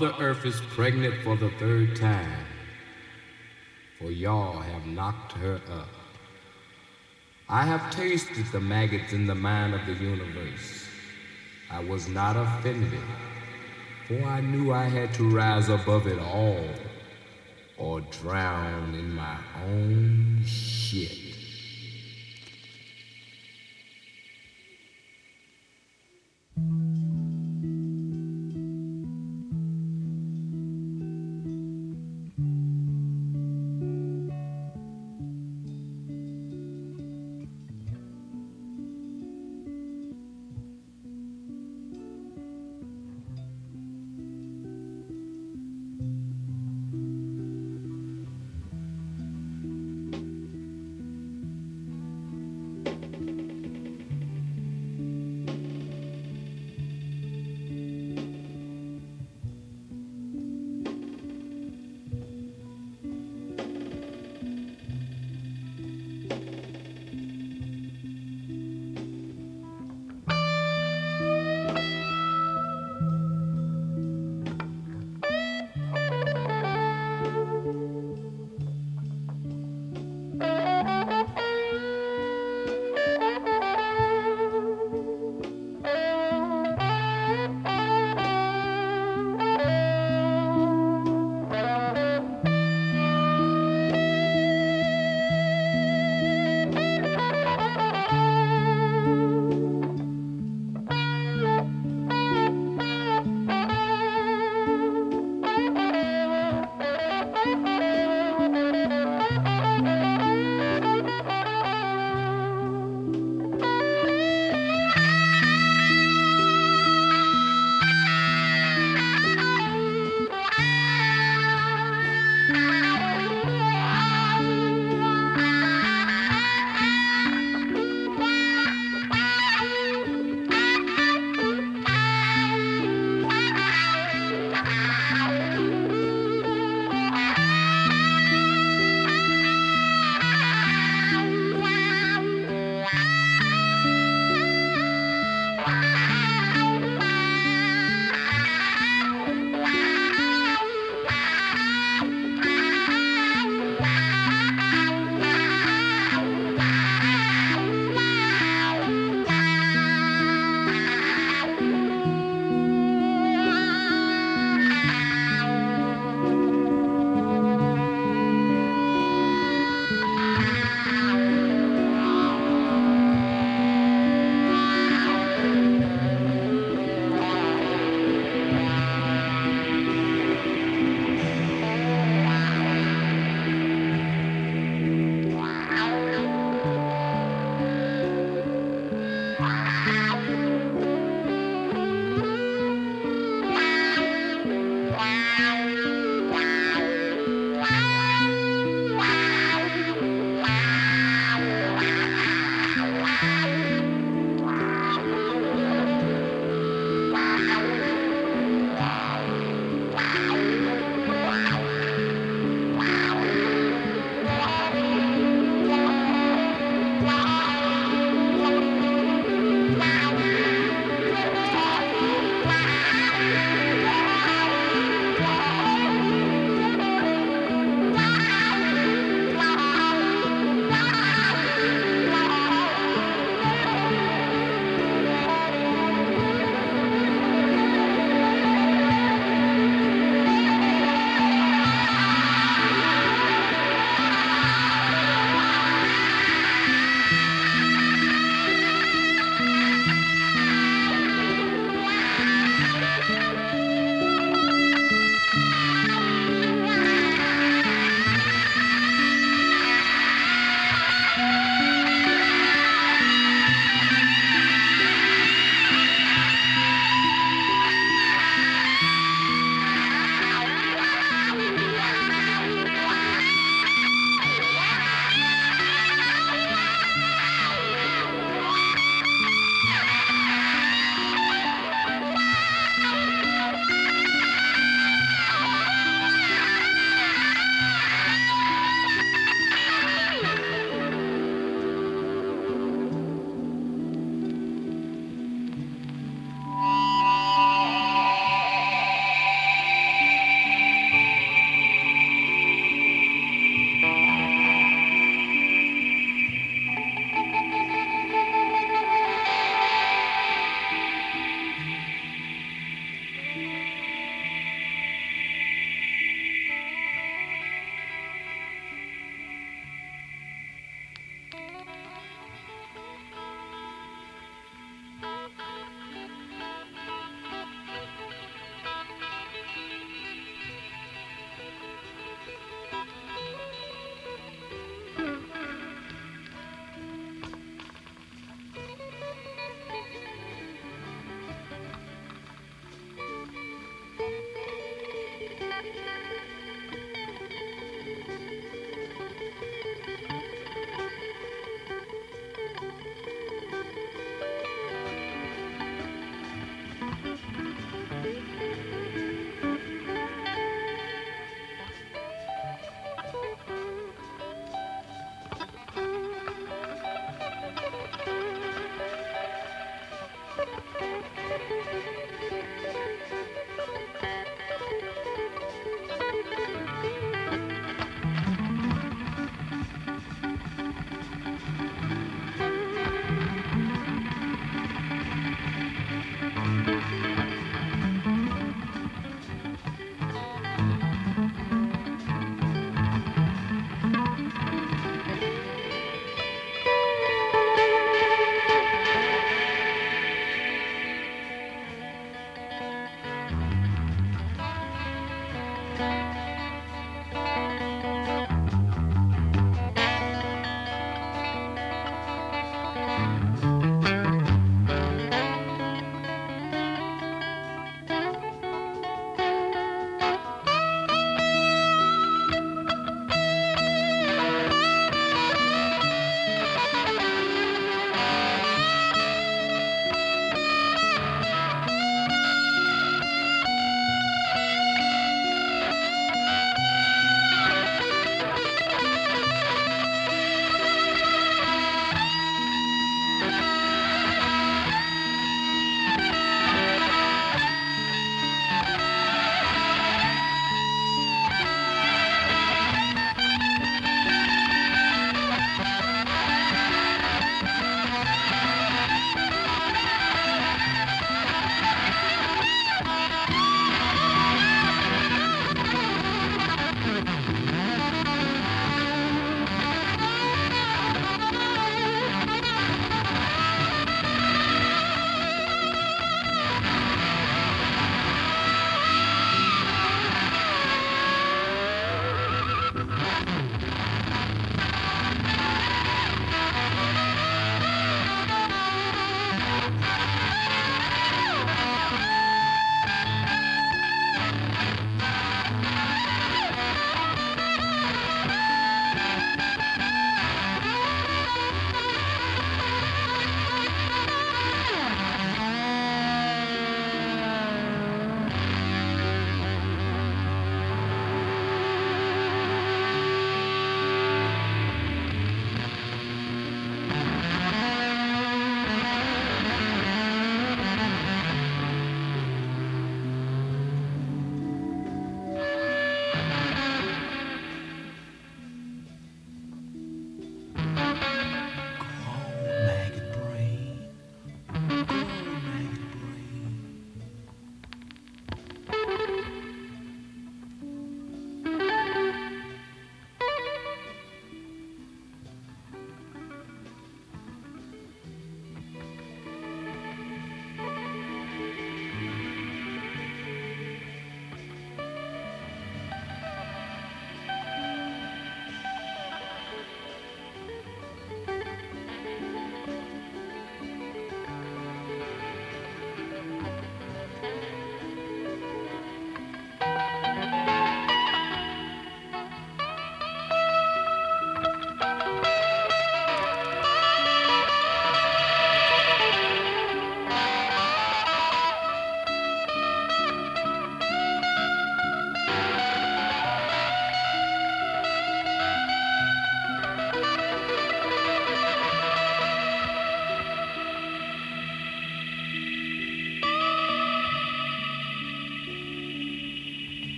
Mother Earth is pregnant for the third time, for y'all have knocked her up. I have tasted the maggots in the mind of the universe. I was not offended, for I knew I had to rise above it all or drown in my own shit.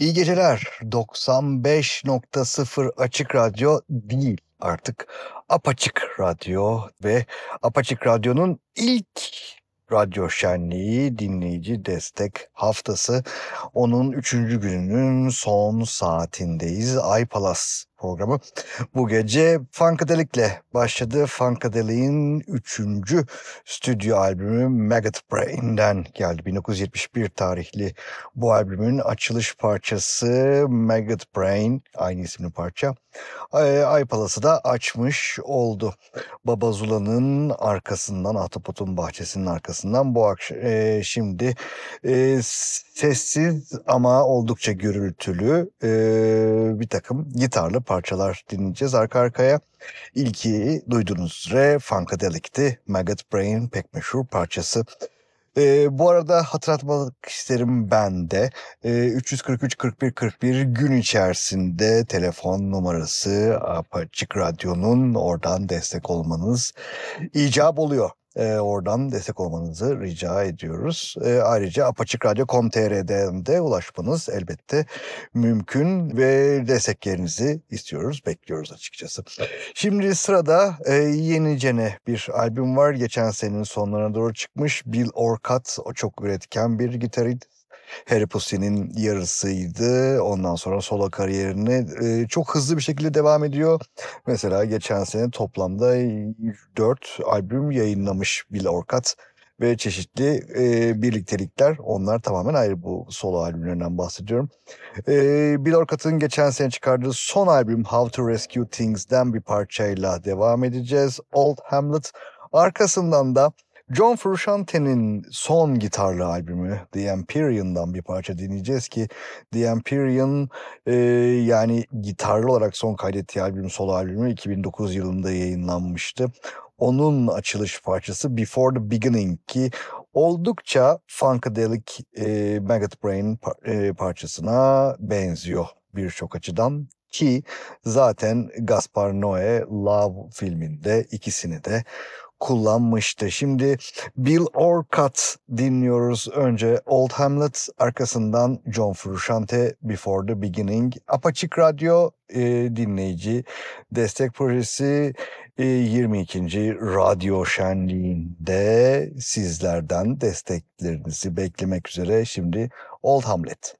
İyi geceler. 95.0 Açık Radyo değil artık. Apaçık Radyo ve Apaçık Radyo'nun ilk radyo şenliği dinleyici destek haftası. Onun üçüncü gününün son saatindeyiz. Ay Palas programı bu gece Funkadelic'le başladı. Funkadelic'in üçüncü stüdyo albümü Maggot Brain'den geldi. 1971 tarihli bu albümün açılış parçası Maggot Brain aynı isimli parça. Ay, Ay Palas'ı da açmış oldu. Baba Zula'nın arkasından, Ahtapot'un bahçesinin arkasından bu akşam şimdi e, sessiz ama oldukça gürültülü e, bir takım gitarlı parçalar dinleyeceğiz arka arkaya. İlki duyduğunuz üzere Funkadelic'ti. Maggot Brain pek meşhur parçası. Ee, bu arada hatırlatmak isterim ben de. Ee, 343 41 41 gün içerisinde telefon numarası Apaçık Radyo'nun oradan destek olmanız icap oluyor. Ee, oradan destek olmanızı rica ediyoruz. Ee, ayrıca apaçıkradyo.com.tr'den de ulaşmanız elbette mümkün ve desteklerinizi istiyoruz, bekliyoruz açıkçası. Şimdi sırada e, yenicene bir albüm var. Geçen senenin sonlarına doğru çıkmış. Bill Orcutt, o çok üretken bir gitarist. Harry Pussy'nin yarısıydı. Ondan sonra solo kariyerine e, çok hızlı bir şekilde devam ediyor. Mesela geçen sene toplamda 4 albüm yayınlamış Bill Orcutt ve çeşitli e, birliktelikler. Onlar tamamen ayrı bu solo albümlerinden bahsediyorum. E, Bill Orcutt'ın geçen sene çıkardığı son albüm How to Rescue Things'den bir parçayla devam edeceğiz. Old Hamlet. Arkasından da John Frusciante'nin son gitarlı albümü The Empyrean'dan bir parça dinleyeceğiz ki The Empyrean e, yani gitarlı olarak son kaydettiği albüm, solo albümü 2009 yılında yayınlanmıştı. Onun açılış parçası Before the Beginning ki oldukça Funkadelic e, Maggot Brain par- e, parçasına benziyor birçok açıdan ki zaten Gaspar Noé Love filminde ikisini de kullanmıştı. Şimdi Bill Orcutt dinliyoruz. Önce Old Hamlet, arkasından John Frusciante Before the Beginning. Apaçık Radyo e, dinleyici destek projesi e, 22. Radyo Şenliği'nde sizlerden desteklerinizi beklemek üzere. Şimdi Old Hamlet.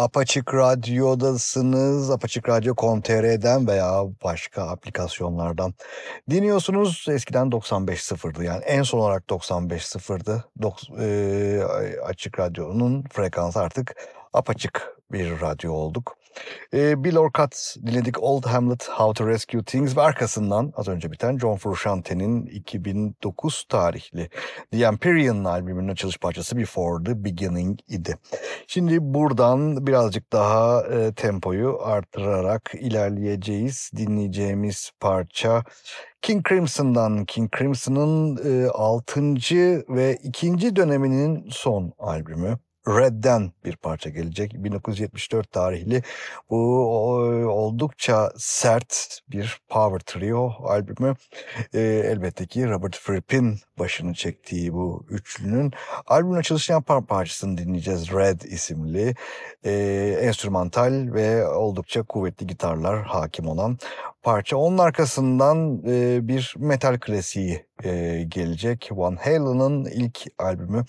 Apaçık Radyo'dasınız. Apaçık Radyo.com.tr'den veya başka aplikasyonlardan dinliyorsunuz. Eskiden 95.0'dı yani en son olarak 95.0'dı. Dok- e, Açık Radyo'nun frekansı artık apaçık bir radyo olduk. E, Bill Orcutt dinledik Old Hamlet How to Rescue Things ve arkasından az önce biten John Frusciante'nin 2009 tarihli The Empyrean albümünün açılış parçası Before the Beginning idi. Şimdi buradan birazcık daha e, tempoyu artırarak ilerleyeceğiz. Dinleyeceğimiz parça King Crimson'dan. King Crimson'ın e, 6. ve 2. döneminin son albümü. Red'den bir parça gelecek. 1974 tarihli bu oldukça sert bir power trio albümü. E, elbette ki Robert Fripp'in başını çektiği bu üçlünün albümün açılışını yapan parçasını dinleyeceğiz. Red isimli e, enstrümantal ve oldukça kuvvetli gitarlar hakim olan parça. Onun arkasından e, bir metal klasiği e, gelecek. Van Halen'ın ilk albümü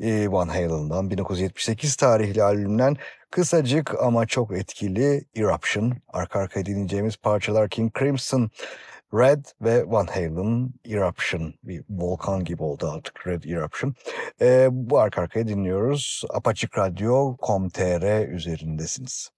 e, Van Halen'dan 1978 tarihli albümden kısacık ama çok etkili Eruption. Arka arkaya dinleyeceğimiz parçalar King Crimson, Red ve Van Halen Eruption. Bir volkan gibi oldu artık Red Eruption. E, bu arka arkaya dinliyoruz. Apaçık Radyo.com.tr üzerindesiniz.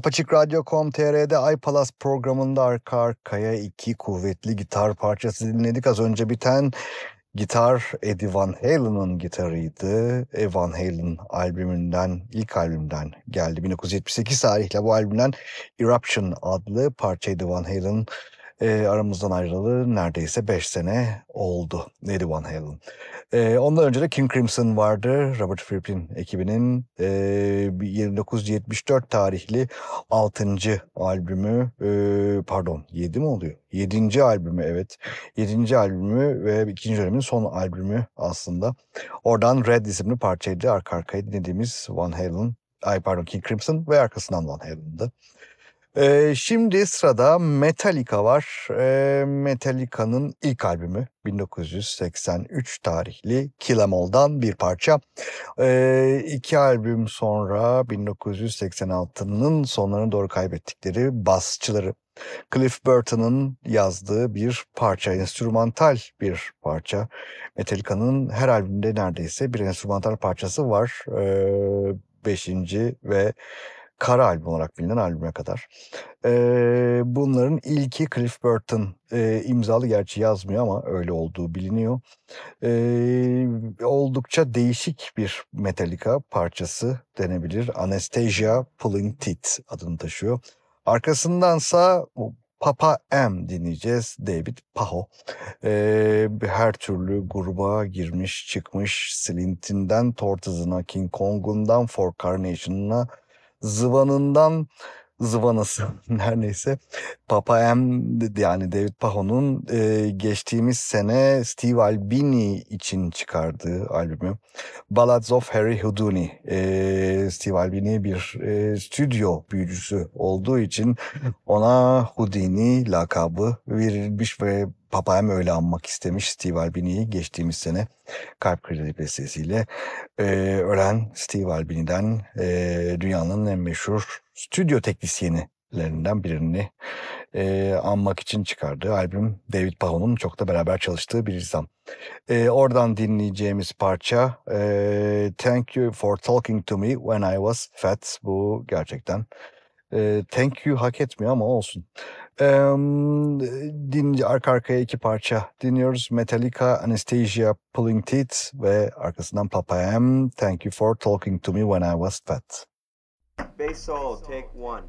Apaçık Radyo.com.tr'de iPalas programında arka arkaya iki kuvvetli gitar parçası dinledik. Az önce biten gitar Eddie Van Halen'ın gitarıydı. Van Halen albümünden, ilk albümden geldi. 1978 tarihli bu albümden Eruption adlı parçaydı Van Halen. E, aramızdan ayrılalı neredeyse 5 sene oldu Eddie Van Halen. E, ondan önce de King Crimson vardı. Robert Fripp'in ekibinin e, 1974 tarihli 6. albümü e, pardon 7 mi oluyor? 7. albümü evet. 7. albümü ve ikinci dönemin son albümü aslında. Oradan Red isimli parçaydı arka arkaya dinlediğimiz Van Halen ay pardon King Crimson ve arkasından Van Halen'dı. Ee, şimdi sırada Metallica var. Ee, Metallica'nın ilk albümü 1983 tarihli Kill Em All'dan bir parça. Ee, iki albüm sonra 1986'nın sonlarına doğru kaybettikleri basçıları. Cliff Burton'ın yazdığı bir parça, enstrümantal bir parça. Metallica'nın her albümde neredeyse bir enstrümantal parçası var. Ee, beşinci ve kara albüm olarak bilinen albüme kadar. Ee, bunların ilki Cliff Burton e, imzalı gerçi yazmıyor ama öyle olduğu biliniyor. Ee, oldukça değişik bir Metallica parçası denebilir. Anastasia Pulling Teeth adını taşıyor. Arkasındansa Papa M dinleyeceğiz. David Paho. Ee, her türlü gruba girmiş çıkmış. Slint'inden Tortoise'ına, King Kong'undan For Carnation'ına zıvanından zıvanası her neyse Papa M yani David Paho'nun e, geçtiğimiz sene Steve Albini için çıkardığı albümü Ballads of Harry Houdini. E, Steve Albini bir e, stüdyo büyücüsü olduğu için ona Houdini lakabı verilmiş ve Papa M öyle anmak istemiş Steve Albini'yi geçtiğimiz sene kalp krizi vesilesiyle e, ölen Steve Albini'den e, dünyanın en meşhur stüdyo teknisyenlerinden birini e, anmak için çıkardığı albüm David Paho'nun çok da beraber çalıştığı bir insan. E, oradan dinleyeceğimiz parça e, Thank You for Talking to Me When I Was Fat. Bu gerçekten e, thank you hak etmiyor ama olsun. E, dinle, arka arkaya iki parça dinliyoruz. Metallica, Anastasia, Pulling Teeth ve arkasından Papa M. Thank you for talking to me when I was fat. Bass solo, take one.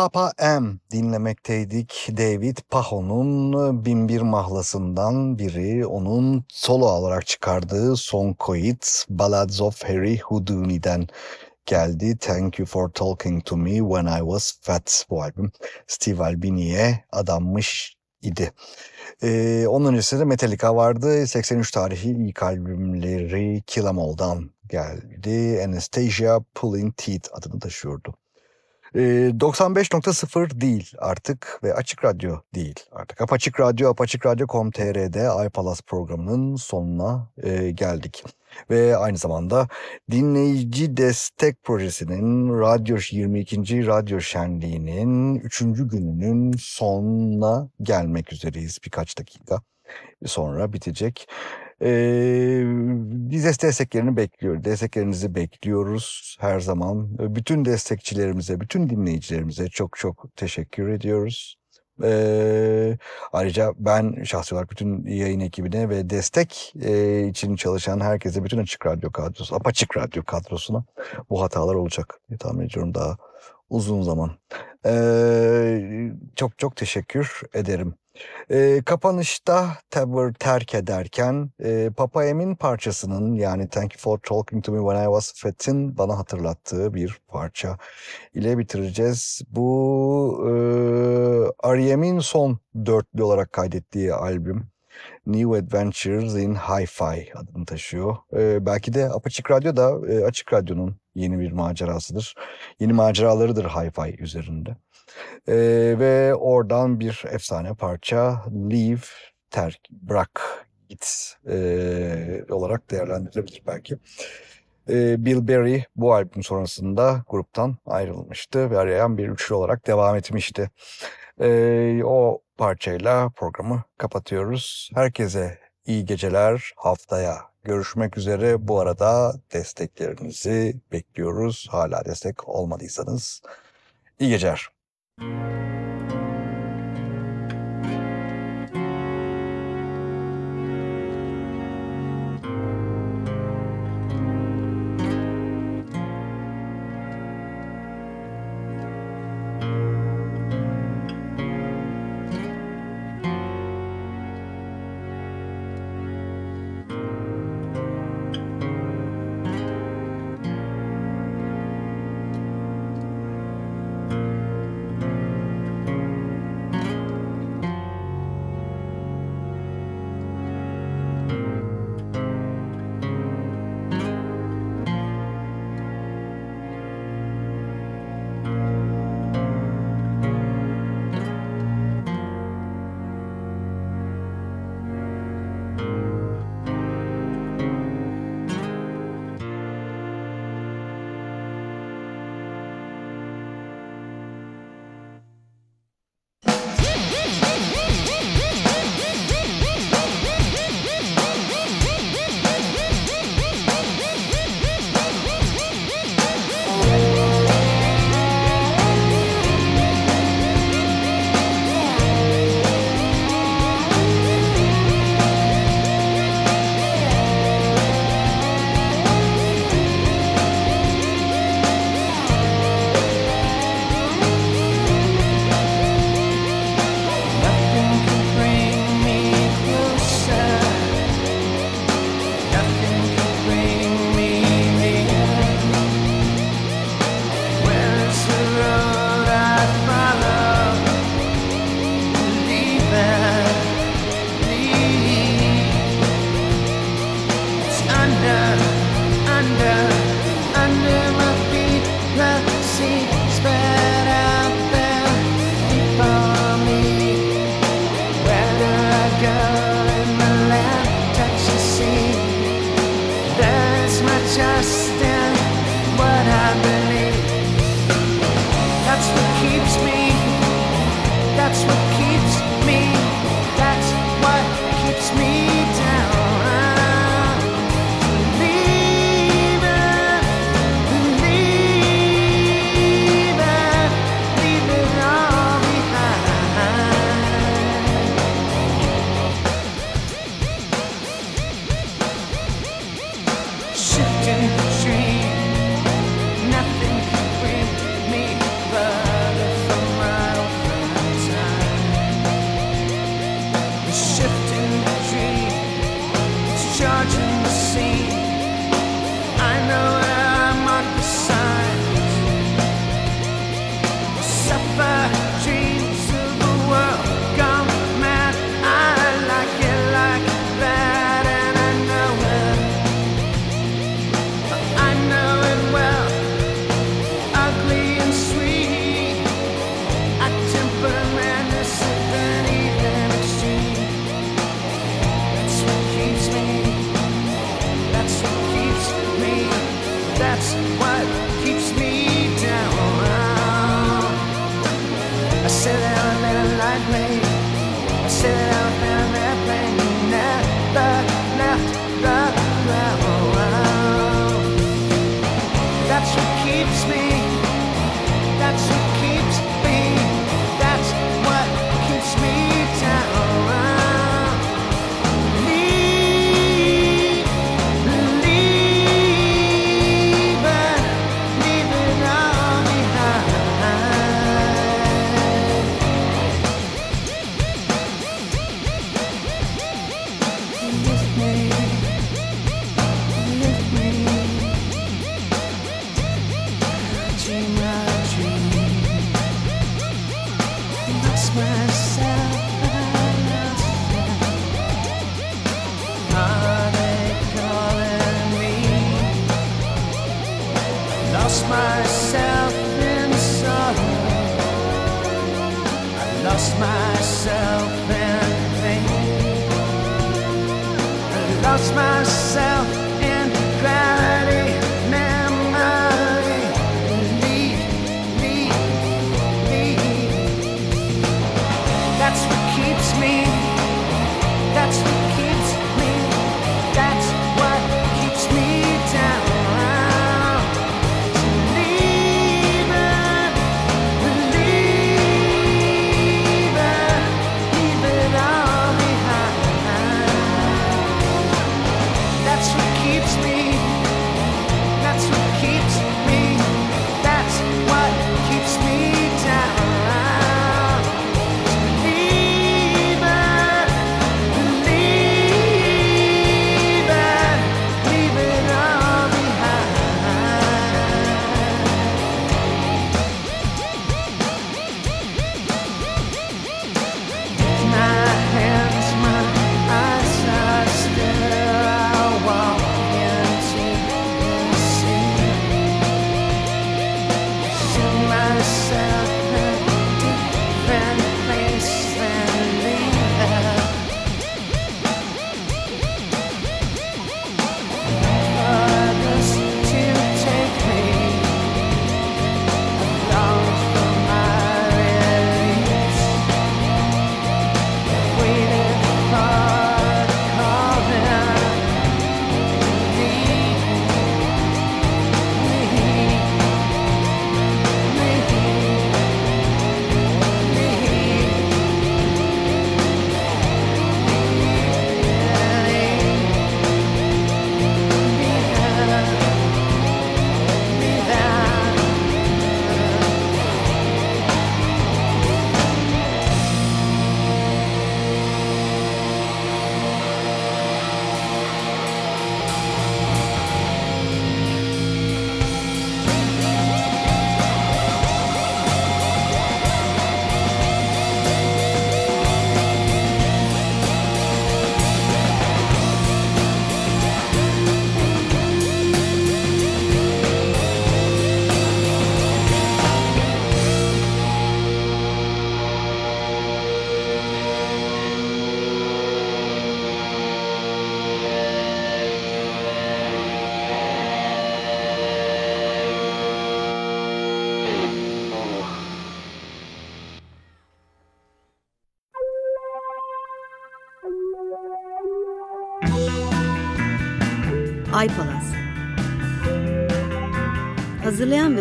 Papa M dinlemekteydik. David Paho'nun Binbir Mahlası'ndan biri. Onun solo olarak çıkardığı son koyut Ballads of Harry Houdini'den geldi. Thank You For Talking To Me When I Was Fat bu albüm. Steve Albini'ye adanmış idi. Ee, onun öncesinde Metallica vardı. 83 tarihi ilk albümleri Kill 'Em All'dan geldi. Anastasia Pulling Teeth adını taşıyordu. Ee, 95.0 değil artık ve Açık Radyo değil artık. Apaçık Radyo, apaçikradyo.com.tr'de iPalas programının sonuna e, geldik. Ve aynı zamanda dinleyici destek projesinin radyo 22. radyo şenliğinin 3. gününün sonuna gelmek üzereyiz birkaç dakika sonra bitecek. Ee, biz desteklerini bekliyoruz. Desteklerinizi bekliyoruz her zaman. Bütün destekçilerimize, bütün dinleyicilerimize çok çok teşekkür ediyoruz. Ee, ayrıca ben şahsi olarak bütün yayın ekibine ve destek e, için çalışan herkese, bütün Açık Radyo kadrosu, Apaçık Radyo kadrosuna bu hatalar olacak diye tahmin ediyorum daha uzun zaman. Ee, çok çok teşekkür ederim. Ee, kapanışta tabi terk ederken e, Papa Emin parçasının yani Thank You For Talking To Me When I Was Fat'in bana hatırlattığı bir parça ile bitireceğiz. Bu e, R.E.M'in son dörtlü olarak kaydettiği albüm. New Adventures in Hi-Fi adını taşıyor. Ee, belki de Apaçık Radyo da e, Açık Radyo'nun yeni bir macerasıdır. Yeni maceralarıdır Hi-Fi üzerinde. Ee, ve oradan bir efsane parça Leave, terk, bırak, git e, olarak değerlendirilebilir belki. Ee, Bill Berry bu albüm sonrasında gruptan ayrılmıştı ve arayan bir üçlü olarak devam etmişti. Ee, o parçayla programı kapatıyoruz. Herkese iyi geceler. Haftaya görüşmek üzere. Bu arada desteklerinizi bekliyoruz. Hala destek olmadıysanız iyi geceler. Música just in what I believe. That's what keeps me. That's what.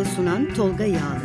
Sunan Tolga Yağlı